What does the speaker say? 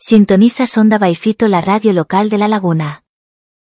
Sintoniza Sonda Baifito la radio local de La Laguna.